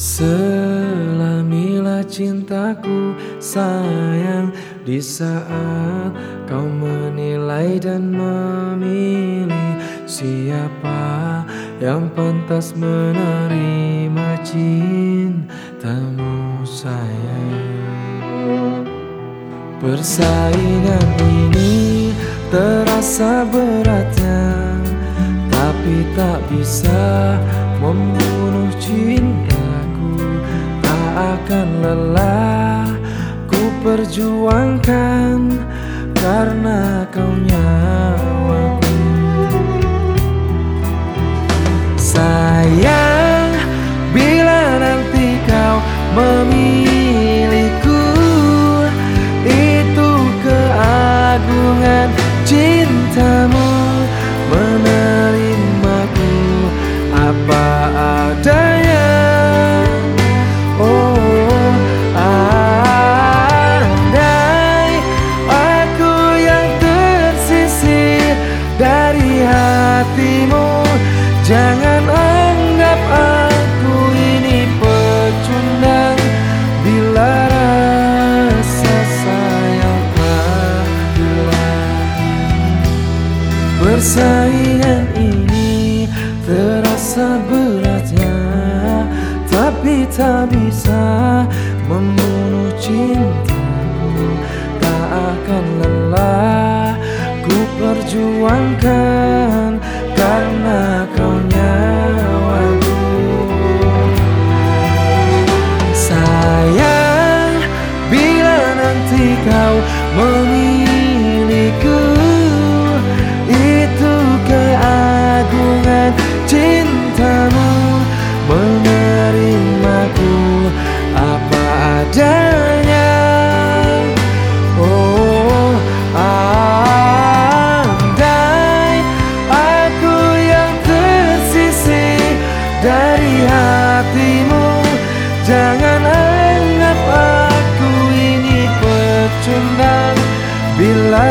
Selamilah cintaku sayang Di saat kau menilai dan memilih Siapa yang pantas menerima cintamu sayang. Persaingan ini terasa beratnya Tapi tak bisa membunuh cintaku Tak akan lelah ku perjuangkan Karena kau nyawaku. Sayang bila nanti kau memilihku Itu keagungan cintamu menerimaku tak bisa membunuh cintaku Tak akan lelah ku perjuangkan Karena kau nyawaku. Sayang bila nanti kau memilihku dari hatimu. Jangan anggap aku ini pecundang. Bila